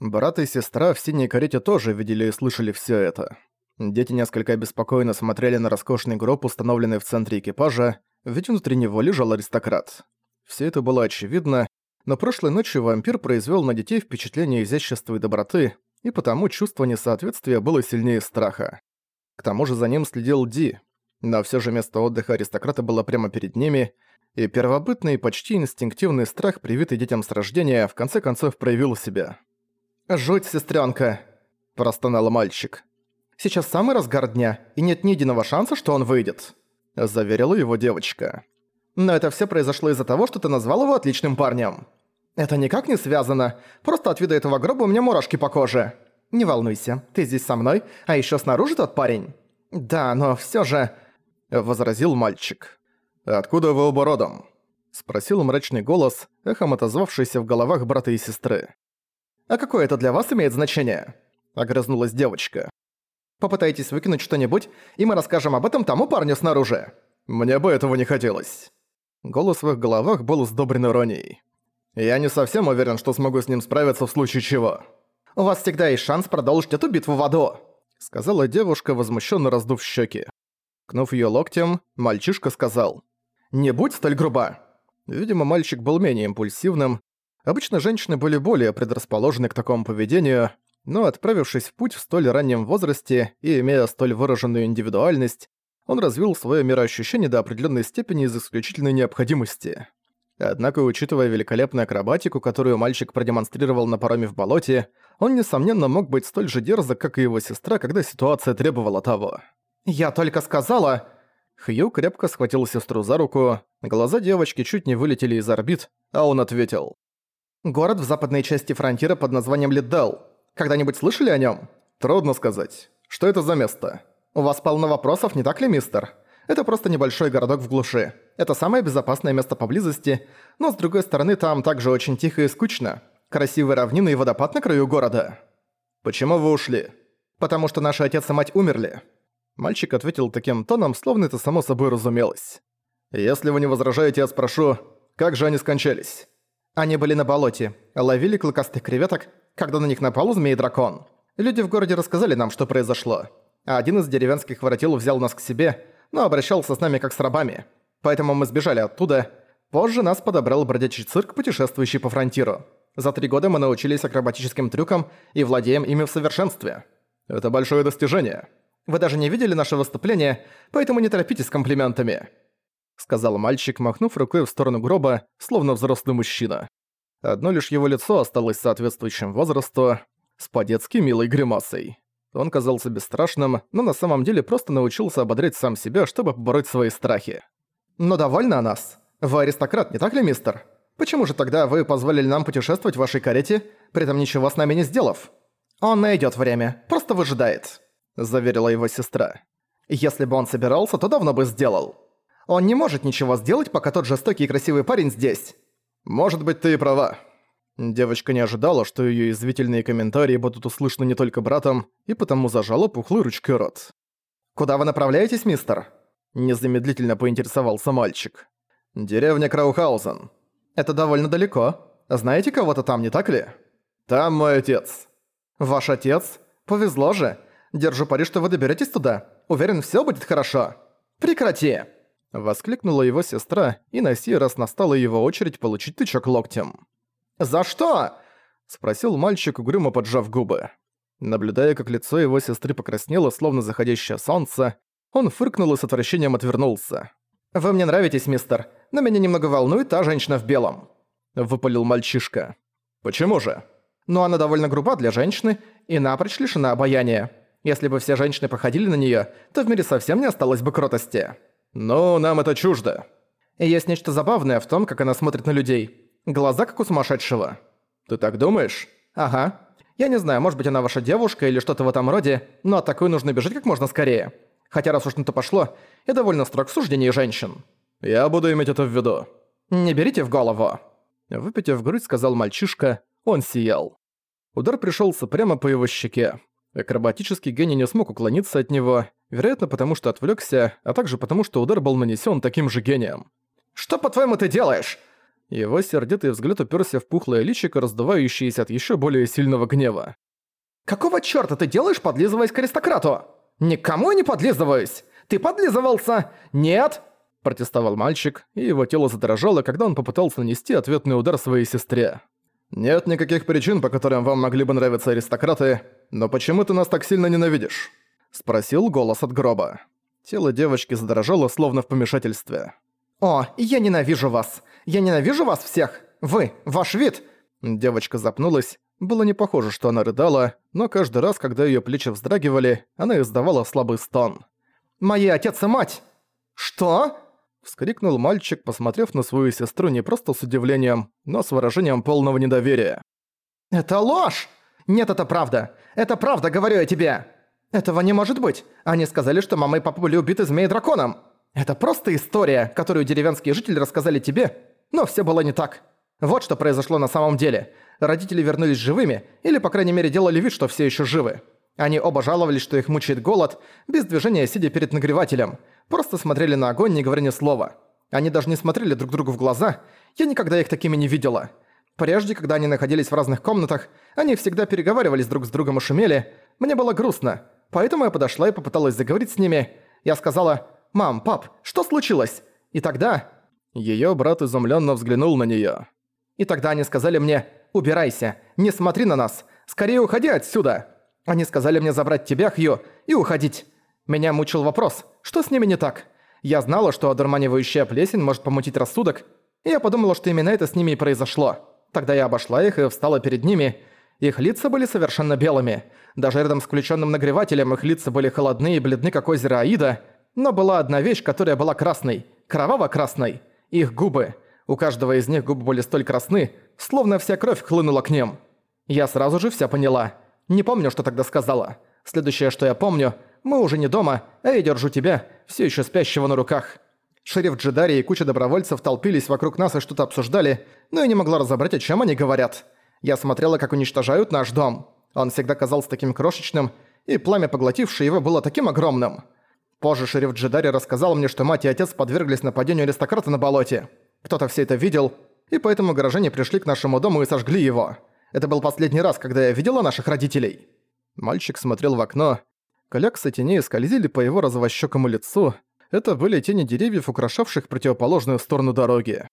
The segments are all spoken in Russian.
Брат и сестра в синей карете тоже видели и слышали все это. Дети несколько обеспокоенно смотрели на роскошный гроб, установленный в центре экипажа, ведь внутри него лежал аристократ. Все это было очевидно, но прошлой ночью вампир произвел на детей впечатление изящества и доброты, и потому чувство несоответствия было сильнее страха. К тому же за ним следил Ди, но все же место отдыха аристократа было прямо перед ними, и первобытный, почти инстинктивный страх, привитый детям с рождения, в конце концов проявил себя. «Жуть, сестренка, простонал мальчик. «Сейчас самый разгар дня, и нет ни единого шанса, что он выйдет», – заверила его девочка. «Но это все произошло из-за того, что ты назвал его отличным парнем. Это никак не связано, просто от вида этого гроба у меня мурашки по коже. Не волнуйся, ты здесь со мной, а еще снаружи тот парень». «Да, но все же...» – возразил мальчик. «Откуда вы оба родом?» — спросил мрачный голос, эхом отозвавшийся в головах брата и сестры. «А какое это для вас имеет значение?» — огрызнулась девочка. «Попытайтесь выкинуть что-нибудь, и мы расскажем об этом тому парню снаружи». «Мне бы этого не хотелось». Голос в их головах был сдобрен иронией. «Я не совсем уверен, что смогу с ним справиться в случае чего». «У вас всегда есть шанс продолжить эту битву в аду», — сказала девушка, возмущенно раздув щеки. Кнув ее локтем, мальчишка сказал. «Не будь столь груба!» Видимо, мальчик был менее импульсивным. Обычно женщины были более предрасположены к такому поведению, но отправившись в путь в столь раннем возрасте и имея столь выраженную индивидуальность, он развил свое мироощущение до определенной степени из исключительной необходимости. Однако, учитывая великолепную акробатику, которую мальчик продемонстрировал на пароме в болоте, он, несомненно, мог быть столь же дерзок, как и его сестра, когда ситуация требовала того. «Я только сказала...» Хью крепко схватил сестру за руку, глаза девочки чуть не вылетели из орбит, а он ответил. «Город в западной части фронтира под названием Лиддал. Когда-нибудь слышали о нем? «Трудно сказать. Что это за место?» «У вас полно вопросов, не так ли, мистер? Это просто небольшой городок в глуши. Это самое безопасное место поблизости, но с другой стороны там также очень тихо и скучно. Красивые равнины и водопад на краю города». «Почему вы ушли?» «Потому что наши отец и мать умерли». Мальчик ответил таким тоном, словно это само собой разумелось. «Если вы не возражаете, я спрошу, как же они скончались?» Они были на болоте, ловили клыкастых креветок, когда на них напал змей-дракон. Люди в городе рассказали нам, что произошло. Один из деревенских воротил взял нас к себе, но обращался с нами как с рабами. Поэтому мы сбежали оттуда. Позже нас подобрал бродячий цирк, путешествующий по фронтиру. За три года мы научились акробатическим трюкам и владеем ими в совершенстве. Это большое достижение. Вы даже не видели наше выступление, поэтому не торопитесь с комплиментами», — сказал мальчик, махнув рукой в сторону гроба, словно взрослый мужчина. Одно лишь его лицо осталось соответствующим возрасту, с по-детски милой гримасой. Он казался бесстрашным, но на самом деле просто научился ободрять сам себя, чтобы побороть свои страхи. «Но довольно о нас. Вы аристократ, не так ли, мистер? Почему же тогда вы позволили нам путешествовать в вашей карете, при этом ничего с нами не сделав? Он найдет время, просто выжидает» заверила его сестра. «Если бы он собирался, то давно бы сделал. Он не может ничего сделать, пока тот жестокий и красивый парень здесь». «Может быть, ты и права». Девочка не ожидала, что её извительные комментарии будут услышаны не только братом, и потому зажала пухлый ручкой рот. «Куда вы направляетесь, мистер?» Незамедлительно поинтересовался мальчик. «Деревня Краухаузен». «Это довольно далеко. Знаете кого-то там, не так ли?» «Там мой отец». «Ваш отец? Повезло же. Держу пари, что вы доберетесь туда. Уверен, все будет хорошо. Прекрати!» Воскликнула его сестра, и на сей раз настала его очередь получить тычок локтем. «За что?» – спросил мальчик, угрюмо поджав губы. Наблюдая, как лицо его сестры покраснело, словно заходящее солнце, он фыркнул и с отвращением отвернулся. «Вы мне нравитесь, мистер, но меня немного волнует та женщина в белом», – выпалил мальчишка. «Почему же?» «Ну, она довольно груба для женщины и напрочь лишена обаяния. Если бы все женщины походили на неё, то в мире совсем не осталось бы кротости. Но нам это чуждо. Есть нечто забавное в том, как она смотрит на людей. Глаза как у сумасшедшего. Ты так думаешь? Ага. Я не знаю, может быть она ваша девушка или что-то в этом роде, но от такой нужно бежать как можно скорее. Хотя раз уж на то пошло, я довольно строг в суждении женщин. Я буду иметь это в виду. Не берите в голову. Выпитив грудь, сказал мальчишка, он сиял. Удар пришелся прямо по его щеке. Акробатический гений не смог уклониться от него, вероятно, потому что отвлекся, а также потому, что удар был нанесен таким же гением. «Что, по-твоему, ты делаешь?» Его сердитый взгляд уперся в пухлое личико, раздувающееся от еще более сильного гнева. «Какого чёрта ты делаешь, подлизываясь к аристократу? Никому я не подлизываюсь! Ты подлизывался! Нет!» Протестовал мальчик, и его тело задрожало, когда он попытался нанести ответный удар своей сестре. «Нет никаких причин, по которым вам могли бы нравиться аристократы, но почему ты нас так сильно ненавидишь?» Спросил голос от гроба. Тело девочки задрожало, словно в помешательстве. «О, я ненавижу вас! Я ненавижу вас всех! Вы, ваш вид!» Девочка запнулась. Было не похоже, что она рыдала, но каждый раз, когда её плечи вздрагивали, она издавала слабый стон. «Мои отец и мать!» «Что?» Вскрикнул мальчик, посмотрев на свою сестру не просто с удивлением, но с выражением полного недоверия. «Это ложь! Нет, это правда! Это правда, говорю я тебе! Этого не может быть! Они сказали, что мама и папа были убиты змеей-драконом! Это просто история, которую деревенские жители рассказали тебе, но все было не так. Вот что произошло на самом деле. Родители вернулись живыми, или, по крайней мере, делали вид, что все еще живы. Они оба жаловались, что их мучает голод, без движения сидя перед нагревателем. Просто смотрели на огонь, не говоря ни слова. Они даже не смотрели друг другу в глаза. Я никогда их такими не видела. Прежде, когда они находились в разных комнатах, они всегда переговаривались друг с другом и шумели. Мне было грустно. Поэтому я подошла и попыталась заговорить с ними. Я сказала «Мам, пап, что случилось?» И тогда... Её брат изумлённо взглянул на неё. И тогда они сказали мне «Убирайся, не смотри на нас, скорее уходи отсюда!» Они сказали мне забрать тебя, Хью, и уходить. Меня мучил вопрос, что с ними не так? Я знала, что одурманивающая плесень может помутить рассудок, и я подумала, что именно это с ними и произошло. Тогда я обошла их и встала перед ними. Их лица были совершенно белыми. Даже рядом с включенным нагревателем их лица были холодны и бледны, как озеро Аида. Но была одна вещь, которая была красной. Кроваво-красной. Их губы. У каждого из них губы были столь красны, словно вся кровь хлынула к ним. Я сразу же все поняла. Не помню, что тогда сказала. Следующее, что я помню, мы уже не дома, а я держу тебя, все еще спящего на руках. Шериф Джедари и куча добровольцев толпились вокруг нас и что-то обсуждали, но я не могла разобрать, о чем они говорят. Я смотрела, как уничтожают наш дом. Он всегда казался таким крошечным, и пламя, поглотившее его, было таким огромным. Позже шериф Джедари рассказал мне, что мать и отец подверглись нападению аристократа на болоте. Кто-то все это видел, и поэтому горожане пришли к нашему дому и сожгли его. Это был последний раз, когда я видела наших родителей». Мальчик смотрел в окно. Кляксы теней скользили по его розовощёкому лицу. Это были тени деревьев, украшавших противоположную сторону дороги.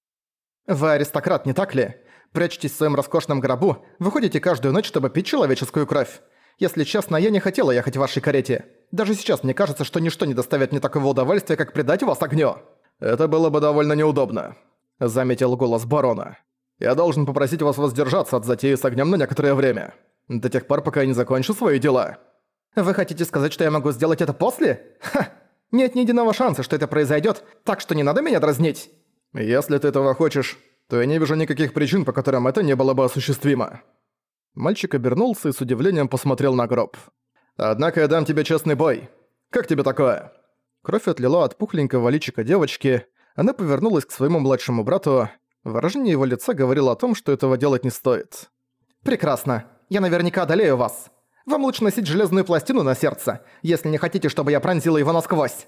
«Вы аристократ, не так ли? Прячетесь в своем роскошном гробу, выходите каждую ночь, чтобы пить человеческую кровь. Если честно, я не хотела ехать в вашей карете. Даже сейчас мне кажется, что ничто не доставит мне такого удовольствия, как предать вас огню». «Это было бы довольно неудобно», — заметил голос барона. Я должен попросить вас воздержаться от затеи с огнем на некоторое время. До тех пор, пока я не закончу свои дела». «Вы хотите сказать, что я могу сделать это после? Ха! Нет ни единого шанса, что это произойдет, так что не надо меня дразнить». «Если ты этого хочешь, то я не вижу никаких причин, по которым это не было бы осуществимо». Мальчик обернулся и с удивлением посмотрел на гроб. «Однако я дам тебе честный бой. Как тебе такое?» Кровь отлила от пухленького личика девочки. Она повернулась к своему младшему брату. Выражение его лица говорило о том, что этого делать не стоит. «Прекрасно. Я наверняка одолею вас. Вам лучше носить железную пластину на сердце, если не хотите, чтобы я пронзила его насквозь».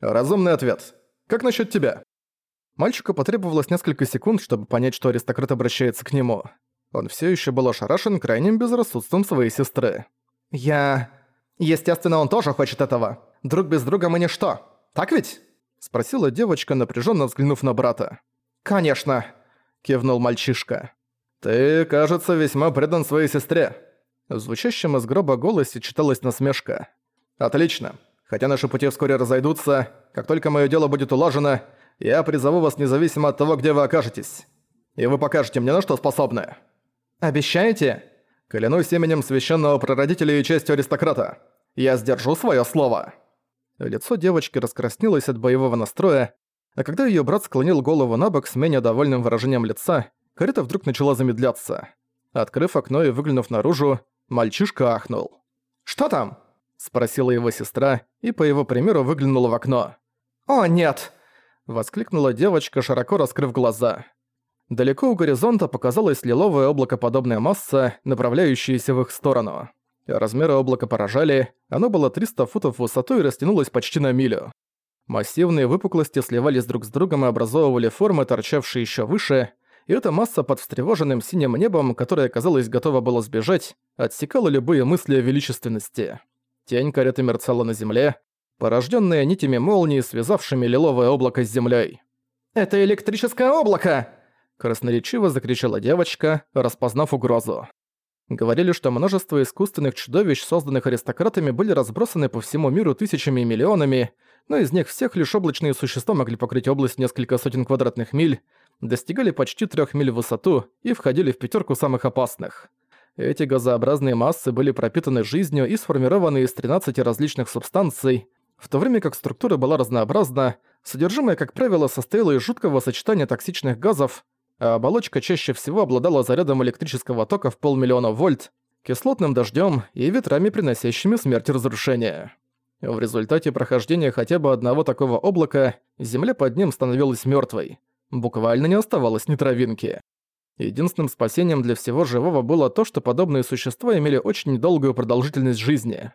Разумный ответ. Как насчет тебя? Мальчику потребовалось несколько секунд, чтобы понять, что аристократ обращается к нему. Он все еще был ошарашен крайним безрассудством своей сестры. «Я... Естественно, он тоже хочет этого. Друг без друга мы ничто. Так ведь?» Спросила девочка, напряженно взглянув на брата. «Конечно», — кивнул мальчишка. «Ты, кажется, весьма предан своей сестре». В звучащем из гроба голосе читалась насмешка. «Отлично. Хотя наши пути вскоре разойдутся, как только мое дело будет улажено, я призову вас независимо от того, где вы окажетесь. И вы покажете мне, на что способны». «Обещаете?» «Клянусь именем священного прародителя и честью аристократа. Я сдержу свое слово». Лицо девочки раскраснелось от боевого настроя, а когда её брат склонил голову на бок с менее довольным выражением лица, карета вдруг начала замедляться. Открыв окно и выглянув наружу, мальчишка ахнул. «Что там?» – спросила его сестра, и по его примеру выглянула в окно. «О, нет!» – воскликнула девочка, широко раскрыв глаза. Далеко у горизонта показалась лиловая облакоподобная масса, направляющаяся в их сторону. Размеры облака поражали, оно было 300 футов в высоту и растянулось почти на милю. Массивные выпуклости сливались друг с другом и образовывали формы, торчавшие еще выше. И эта масса под встревоженным синим небом, которая, казалось, готова была сбежать, отсекала любые мысли о величественности. Тень кареты мерцала на земле, порожденная нитями молнии, связавшими лиловое облако с землей. «Это электрическое облако!» Красноречиво закричала девочка, распознав угрозу. Говорили, что множество искусственных чудовищ, созданных аристократами, были разбросаны по всему миру тысячами и миллионами, но из них всех лишь облачные существа могли покрыть область несколько сотен квадратных миль, достигали почти трех миль в высоту и входили в пятерку самых опасных. Эти газообразные массы были пропитаны жизнью и сформированы из 13 различных субстанций, в то время как структура была разнообразна, содержимое, как правило, состояло из жуткого сочетания токсичных газов, а оболочка чаще всего обладала зарядом электрического тока в полмиллиона вольт, кислотным дождем и ветрами, приносящими смерть и разрушение. В результате прохождения хотя бы одного такого облака земля под ним становилась мертвой. Буквально не оставалось ни травинки. Единственным спасением для всего живого было то, что подобные существа имели очень недолгую продолжительность жизни.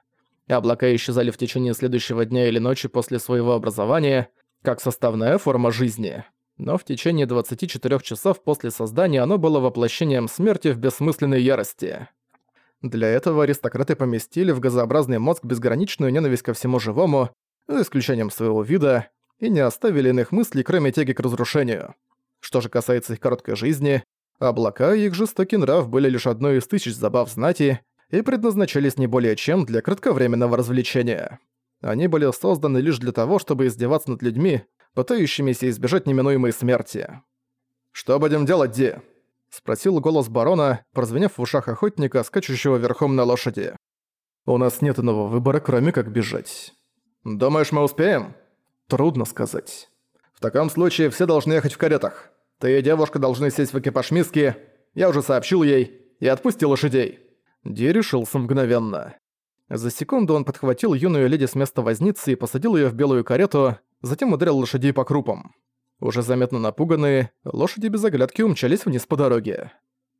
Облака исчезали в течение следующего дня или ночи после своего образования, как составная форма жизни но в течение 24 часов после создания оно было воплощением смерти в бессмысленной ярости. Для этого аристократы поместили в газообразный мозг безграничную ненависть ко всему живому, за исключением своего вида, и не оставили иных мыслей, кроме тяги к разрушению. Что же касается их короткой жизни, облака и их жестокий нрав были лишь одной из тысяч забав знати и предназначались не более чем для кратковременного развлечения. Они были созданы лишь для того, чтобы издеваться над людьми, пытающимися избежать неминуемой смерти. «Что будем делать, Ди?» — спросил голос барона, прозвенев в ушах охотника, скачущего верхом на лошади. «У нас нет иного выбора, кроме как бежать». «Думаешь, мы успеем?» «Трудно сказать». «В таком случае все должны ехать в каретах. Ты и девушка должны сесть в экипаж Миски. Я уже сообщил ей. И отпусти лошадей». Ди решился мгновенно. За секунду он подхватил юную леди с места возницы и посадил ее в белую карету, затем ударил лошадей по крупам. Уже заметно напуганные, лошади без оглядки умчались вниз по дороге.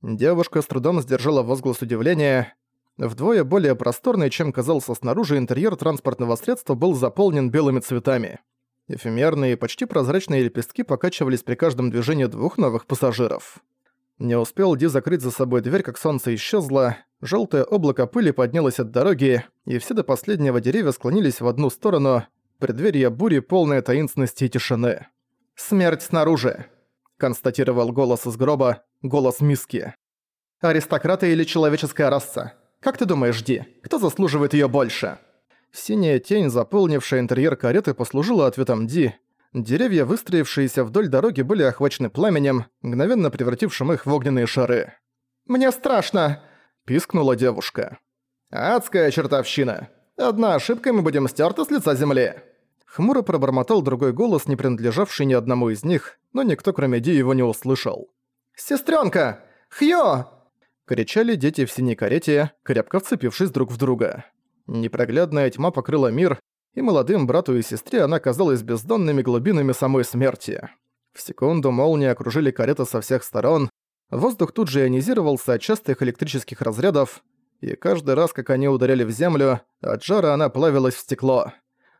Девушка с трудом сдержала возглас удивления. Вдвое более просторный, чем казался снаружи, интерьер транспортного средства был заполнен белыми цветами. Эфемерные, почти прозрачные лепестки покачивались при каждом движении двух новых пассажиров. Не успел Ди закрыть за собой дверь, как солнце исчезло, желтое облако пыли поднялось от дороги, и все до последнего деревья склонились в одну сторону, преддверие бури, полное таинственности и тишины. «Смерть снаружи», — констатировал голос из гроба, голос Миски. «Аристократы или человеческая раса? Как ты думаешь, Ди, кто заслуживает её больше?» Синяя тень, заполнившая интерьер кареты, послужила ответом Ди. Деревья, выстроившиеся вдоль дороги, были охвачены пламенем, мгновенно превратившим их в огненные шары. «Мне страшно!» – пискнула девушка. «Адская чертовщина! Одна ошибка, и мы будем стёрты с лица земли!» Хмуро пробормотал другой голос, не принадлежавший ни одному из них, но никто кроме Ди его не услышал. «Сестрёнка! Хьё!» кричали дети в синей карете, крепко вцепившись друг в друга. Непроглядная тьма покрыла мир, и молодым брату и сестре она казалась бездонными глубинами самой смерти. В секунду молнии окружили карету со всех сторон, воздух тут же ионизировался от частых электрических разрядов, и каждый раз, как они ударяли в землю, от жара она плавилась в стекло.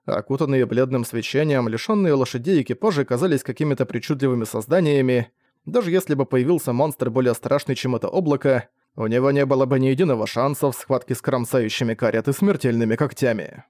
Окутанные бледным свечением, лишённые лошадей экипажи казались какими-то причудливыми созданиями. Даже если бы появился монстр более страшный, чем это облако, у него не было бы ни единого шанса в схватке с кромсающими кареты смертельными когтями.